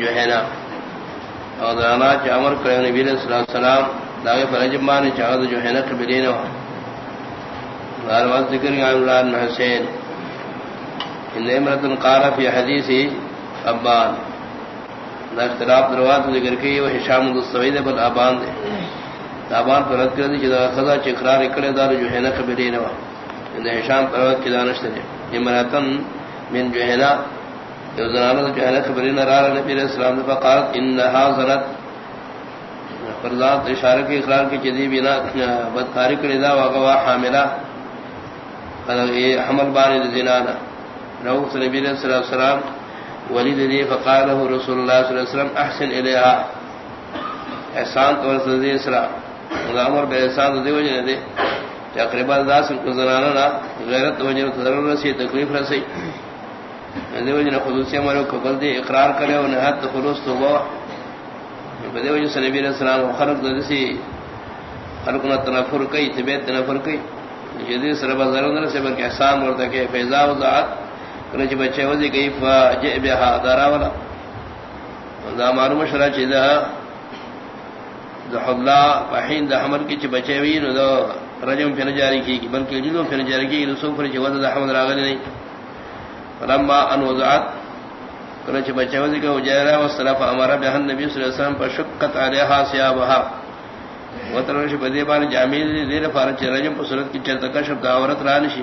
جو ہے نا، اور دانا چامر کرے، نبی علیہ الصلوۃ والسلام، داغے پر جمعان چاہد جو ہے نا قبلین ہر ذکر ہے عمران حسین۔ ان امرت قال فی حدیث ابان دا اختلاف دروات ذکر کی وہ ہشام السوید بن ابان دے۔ ابان پر رد کر دی جدا خدا چ اقرار کرے دار جو ہے نا قبلین ان ہشام پر کی دانش دے۔ امرتن من جو ہے نا جو زنانہ جو ہے نا رار نبی علیہ السلام نے فقالت انها زنت فرضات اشارہ کی اقرار کی جدی بنا بدکاری کرے دا وغوا حاملہ حمل بانی زنانا روح نبی علیہ الصلوۃ والسلام ولید دی فقال رسول اللہ صلی اللہ علیہ وسلم، احسن الیها احسان تو رسول اسلام امر بے احسان دی وجہ دے تقریباً داس کو زنانا نا، غیرت وجہ ضرور رسی، تکلیف رسی۔ دی وجہ خصوصی امر کو دی اقرار کرے اور نہایت خلوص تو وہ بدے وجہ نبی علیہ السلام خلق دسی خلقنا تنفر کئی تبیت تنفر کئی جدید سر بازار نے سے بلکہ احسان ورتا کہ فیضا وضعت کرے جب بچے وزی گئی فجئ بها دارا والا دا معلوم شرع چیزا ذحلا فحین دا حمل کی چ بچے وی نو رجم پھر جاری کی بلکہ جلو پھر جاری کی رسول پر جو وضع حمل راغلی نہیں فلما ان وضعت کرے چ بچے وزی کہ وجرا والسلام امر بها النبي صلی اللہ علیہ وسلم، فشقت علیها ثيابها. وترش بدی بار جامیل دیر فارچ رجم پسرت کی چرتا کشف داورت رانشی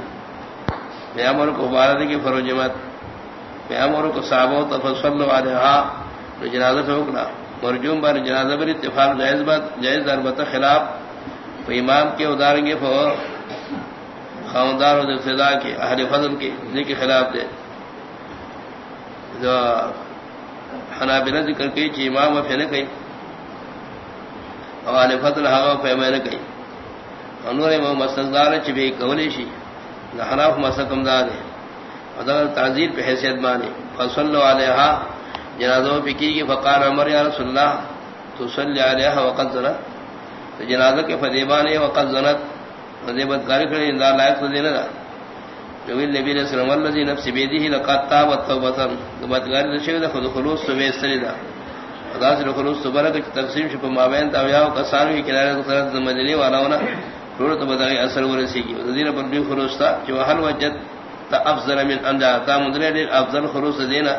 میں امر کو بارد کی فروجمت میں امر کو صحابہ تفصل علیہا جنازہ پہ مرجوم بار جنازہ پر اتفاق جائز بات جائز ضربت خلاف. امام کے اداریں گے فور خاندار و فضا کے اہل فضل کے ذکر کے خلاف دے حنابلہ ذکر کی چی امام و پھر کہیں حوالے فتل ہوا پیمانے کئی انور مو مستقدار چبی کولی شی حناف مسکم دار ادر تعزیر پہ حیثیت مانی فصل علیہا جنازہ فکی کی گی فقار عمر یا رسول اللہ تو صلی علیہا وقت زنت تو جنازہ کے فدیبانی وقت زنت فدیبت کاری کرے اندار لائق تو دینا دا نبی نبی علیہ السلام، والذی نفس بیدی ہی لقد تابت توبتن دبت کاری دشوی دا خود خلوص سوی سری دا. خدا سے خلوص تو برک تقسیم شپ مابین تا یا کسان کی کنارے کو طرف مدنی والا ہونا. روح تو بدائی اثر ورسی کی دین پر بھی خلوص تھا جو ہر وجد تا افضل من انجا. تا مدنے دے افضل خلوص دینا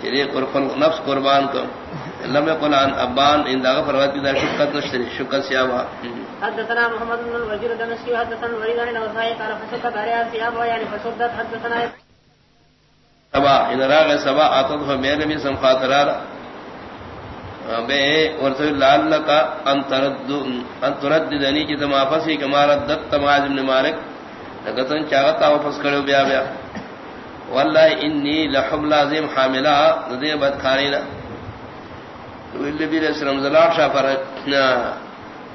کہ قربان نفس قربان کو لم يقل عن ابان ان دا فرات کی در شکت نشری شکت سیابا. حدثنا محمد بن الوزير دمشقي حدثنا الوليد بن وفاي قال فسكت عليها ثيابها يعني فسدت حدثنا سبا ان راغ سبا اتته میرے نبی سم خاطرہ بے ورسول اللہ کا ان ترد ان ترد دنی کی تم آپسی کما ردت تماز ابن مالک. لگتن چاہتا واپس کرو بیا بیا. واللہ انی لحب لازم حاملہ ندی بدکارینا ویلی بیر اسلام زلال شاہ پر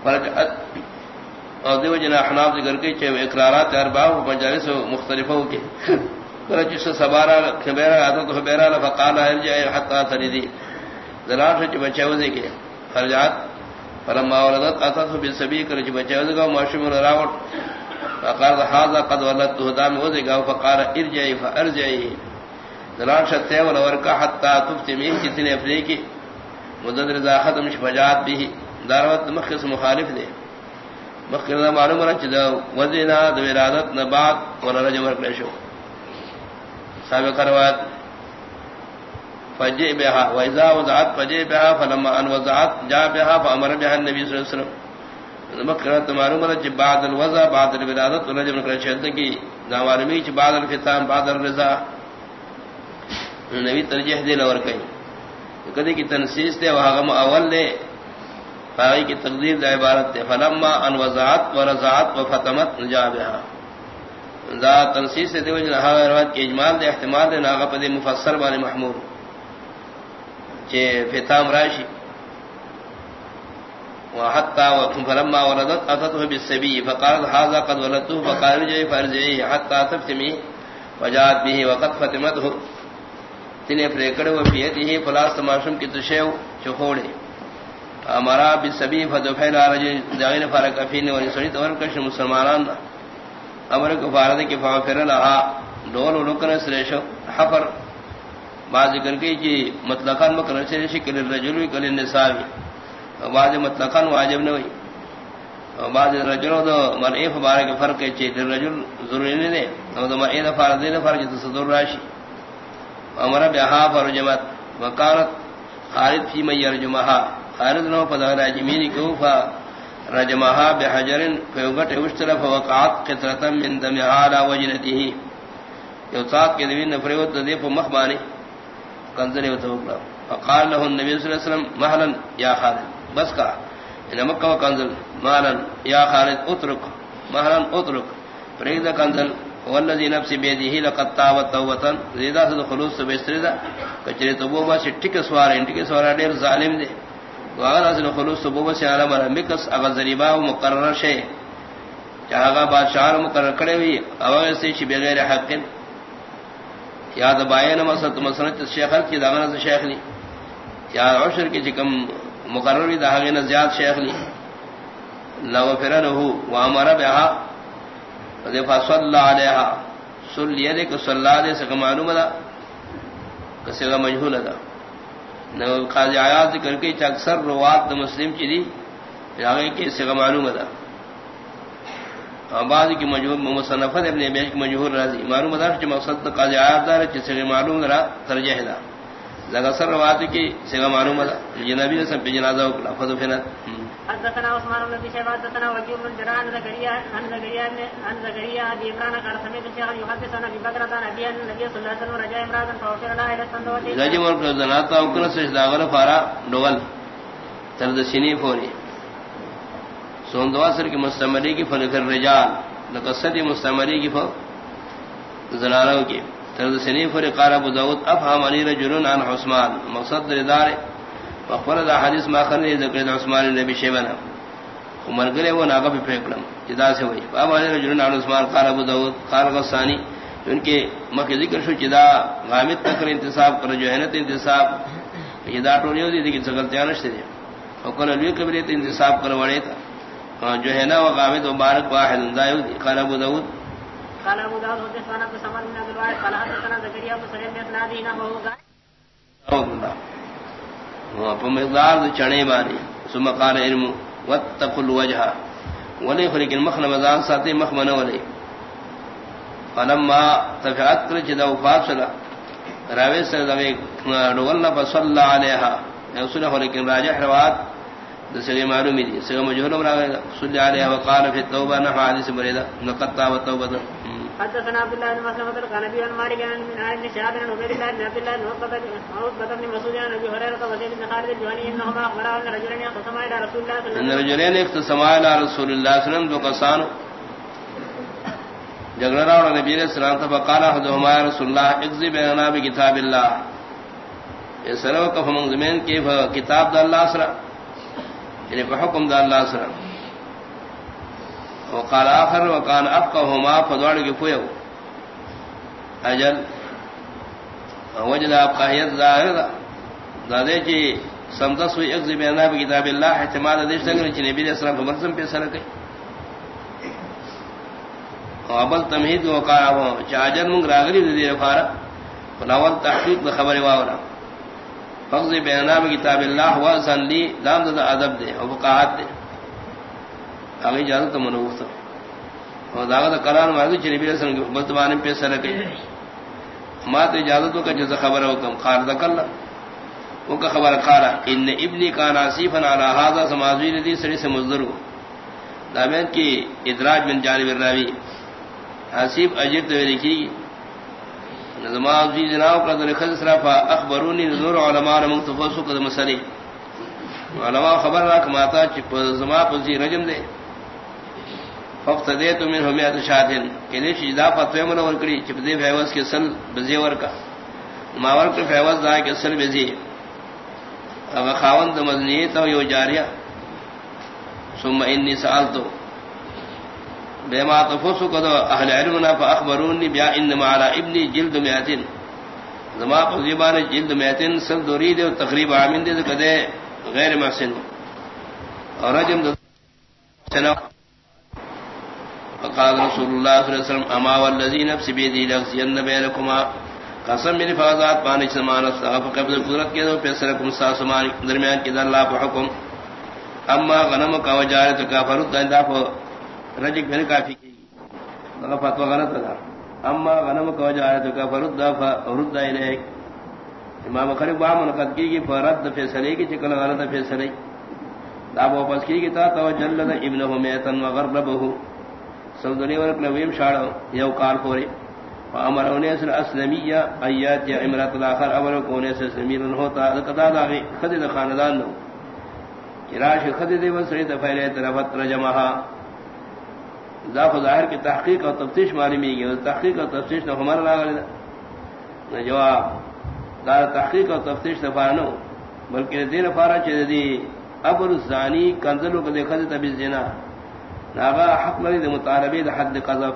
اور دیو جنا احناف ذکر کے چھے اقرارات ارباہ و مجالس مختلفوں کے۔ کرچ سے سبارا خبیرہ عادت خبیرہ لفقالا ارجعی حتی تریدی زلال سے بچے ہوئے کے خرجات فلما ولدت اتت بالسبي کر جو بچے ہوئے گا معشوم راوٹ، فقال هذا قد ولدت هدام ہوئے گا فقال ارجعي فارجعي زلال شتے ولا ورکا حتى تفتمي جتنے افریقی۔ مدد رضا ختم شفجات بھی۔ به دعوت مخص مخالف دے مخص معلوم رچ دا وزنا د ارادت نبات ولا رجم ورکل شو. سابق روایت فجئ بها واذا وضعت فجئ بها فلما ان وضعت جاء بها فامر بها النبي صلى الله عليه وسلم. مکرت معلوم ہے کہ بعد الوضع، بعد الولادت رجم کر شد کی ناوارمی چ بعد الختام، بعد الرضا. نبی ترجیح دے لور کہیں کدی کی تنسیس دے وہاں اول دے فائی کی تقدیر دا عبارت دے فلما ان وضعت ورضعت وفتمت جاء بها ذا تنسیس دے وجہ ہا روایت کے اجمال دے، احتمال دے، ناغا پدی مفسر والے محمود چه فتام راشي وحتى فلما ولدت اتته بالسبي فقال هذا قد ولدته، فقال جاي فرجعي حتى تفتمي وجاءت به وقد فتمته۔ تنے پریکڑ و فیته فلاس معشوم کی تشیو، چخوڑے۔ امرا بالسبي فدفعل رجل داغین فرق فين ورسنی تور کش مسلمانان امر کو فارد کی فافر لها دول و لکن سریشو، حفر. بعض ذکر کی کہ مطلقاً مقرر سے شکل الرجل کل النساء بعض مطلقاً واجب نہ ہوئی بعض رجل دو مرئی مبارک کے فرق ہے چیت الرجل ضروری نہیں دے. دو مرئی دا فرض دے فرض تو صدر راشی. امر بها فرجمت. وقالت خالد فی من يرجمها خالد نو پدا راجمین کو فا رجمها بحجر فوقت اشترف فوقعت من دمها على وجنته یو سات کے دوین نفریوت دے پا مخبانی کنزلی وتوکلا فقال له النبي صلى الله عليه وسلم مهلا يا خالد؟ بس کا۔ ان مکہ و کنزل مهلا يا خالد، اترک۔ اترك مهلا اترك فريد کنزل والذي نفسي بيده لقد تاب توبه زيدا سے خلوص سے بستردا کچری تو وہ بس ٹھیک سوار انٹ کے سوار ظالم دے۔ واغر سے خلوص تو وہ سے عالم مکس اگر ذریبہ مقرر شے چاہا بادشاہ مقرر کڑے ہوئی اوغه سے چی بغیر حق یا دبائن مسد مسنت شیخ کی دامن سے شیخ لی یا عشر کی جکم مقرر بھی دہاگے زیاد شیخ لی لو فرنہو فرن ہو وامر بها فذف صلى عليها. صلی علیہ صلی علیہ سے معلوم تھا کسے کا مجہول تھا نہ قاضی آیات ذکر کے اکثر روات دا مسلم کی دی یاگے کے سگا معلوم تھا۔ آباد کی مجہول مصنفت ابن بیش کی مجہور راضی، معلوم ہے کہ مقصد قاضی آیات دار جس سے معلوم رہا ترجہ ہے۔ لگا سر روایت کی سے معلوم ہے یہ نبی نے سب جنازہ کو لفظ پھر حدثنا عثمان بن ابي شيبه حدثنا وكيع بن جران زكريا عن زكريا عن زكريا ابي عمران قال سمعت الشيخ يحدث عن ابي بكر عن ابي ان النبي صلى الله عليه وسلم رجع امراه فوصل لها الى الصندوق. رجم الزنات او كن سجداغر فارا دول ترد فوری۔ سوندواسر کی مستمری کی فلکر رجال۔ لقصدی مستمری کی زناروں کی۔ ترد سنی فر قال ابو داود، افهم علی رجل عن عثمان. مقصد ردار وقال حدیث ما خن ذکر عثمان نبی شیبنا عمر گلے وہ ناغب پھینکلم جدا سے ہوئی ابو علی رجل عن عثمان قال ابو داود، قال غسانی ان کے مکہ ذکر شو جدا غامد تکر انتصاب کر جو ہے نت انتصاب یہ دا ٹولیو دی کہ غلطیاں نشتے دے وقال علی کبریت انتصاب کر وڑے تھا جو ہے نا وہ قامد مبارک واحد دایو قال ابو داود قال ابو داود حدثنا ابو سمر بن عبد الواحد قال حدثنا زكريا بن سليم بن اسناد انه هو وہ مقدار چنے بانی ثم قال علم، واتقوا الوجه ولی فرق المخن مزان ساتي مخمن ولی۔ فلما تفعت کر جدا وفاصله راوی سے دغه ڈولنا فصلى عليها رسول الله لیکن راجح روایت دسری معلومی دی سگا مجھول امرا گئے صلی علیہ وقال فی التوبہ نحو حدیث مریدہ نقطہ و توبہ حدثنا عبد الله بن مسلمة القنبي عن مالك عن شهاب عن عبيد الله بن عبد الله بن عتبة بن مسعود عن ابي هريرة وزيد بن خالد الجهني انهما اخبرا ان رجلين اختصما الى رسول الله صلى الله عليه وسلم. ان رجلين اختصما الى رسول الله صلى الله عليه وسلم دو قصان جگڑا اور نبی علیہ السلام تھا فقال احدهما يا رسول الله اكذب بنا بكتاب الله یہ کی کتاب اللہ سرا۔ یعنی بحکم دا اللہ سر وقال آخر وقان افقهما فدوار کی پویو اجل، وجد آپ قاہیت ظاہر دا دادے چی سمدس ہوئی اقضی بینا بکتاب اللہ احتمال دیش تنگر چی نبی علیہ السلام پر مرسم پی سر کئی وابل تمہید وقال آخر چی آجل منگ راغلی دی رفارا فناول تحقیق دا خبر واولا فقض بیانام کتاب اللہ واسن لی دام دا ادب دے او فقاہت دے۔ اگے اجازت منوخت اور داغت قرآن مارگی چلی بھی رسن بلتبانی پہ سرکے ما تو اجازت کا جز خبر ہو حکم خار دکل ان کا خبر خارا ان ابنی کا ناصیفا علی هذا سمازوی ندی سری سے مزدر دامین کی ادراج من جانب الراوی۔ حسیب اجر تو لکھی۔ نظما فی جناب کا در خز صرف اخبرونی نور علماء من تفسق د مسلی علماء خبر را کماتا چ زما پسی رجم دے فقط دے تو من ہمیات شاہدن کہ یعنی نے شجدا فتوی من ور کڑی چ دے فیوز کے سل بزی ور کا ماور کے فیوز دا کے سل بزی اگر خاوند مزنی تو یو جاریہ ثم انی سالتو بما تفسو کدو اہل علمنا فاخبرونی بیا انما على ابنی جلد میاتن زما قضیبان جلد میاتن سل دوری دے تقریب عامن دے کدے غیر محسن. اور رجم دو سنو فقال رسول اللہ صلی اللہ علیہ وسلم، اما والذی نفس بیدی لغزین بینکما. قسم میری فاضات، پانی سمان صاحب قبض قدرت کے دو فیصلہ کم سا سمان، درمیان کی در اللہ حکم. اما غنم کا وجارت کا فرد دا رجک میں کافی کی۔ فتوا غلط تھا۔ اما غنم کا وجارت کا فرد فرد الیک امام خریب با منقد کی کی فرد فیصلے کی چکل غلط فیصلے۔ دا واپس کی کی تا توجلد ابنہ میتن وغربہ سودنی ورک لویم شاڑو، یو کار پوری۔ فامر انیس الاسلمیہ ایات یا امرات الاخر امر کو انیس اسلمیر ہوتا قضا داغی خد خاندان نو۔ کراش خد دے وسری تفیلے طرفت رجمہا۔ دا ظاہر کی تحقیق اور تفتیش معلومی گئی تحقیق اور تفتیش نہ ہمارا لاغ نہ جواب۔ دا تحقیق اور تفتیش دفارنو بلکہ دین فارا چیز دی۔ ابر الزانی کنزلو کو دیکھا دیتا بھی زنا ناغا حق لری دا مطالبی دا حد قذف۔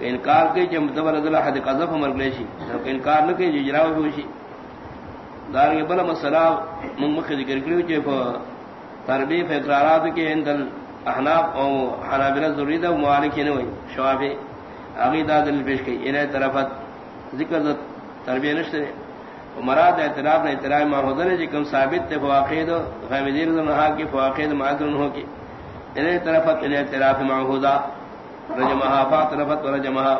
انکار کے جب متبر ادلا حد قذف مر گلیشی انکار نہ کہ جراو ہوشی دار بلا مسئلہ من مخ ذکر کریو چے تربیف اقرارات کے اندل احناف او حنابلہ ضروری دا معالک نہ ہوئی شوافی اگی دا دل پیش کی یعنی انہی طرفت ذکر تربیہ نشتے مراد اعتراف نے اعتراف ماحودن جی جکم ثابت تے فواقید غیمدیر دنہا کی فواقید معدن ہو کی انہی طرفت انہی اعتراف معہودہ رجمہا فا طرفت ورجمہا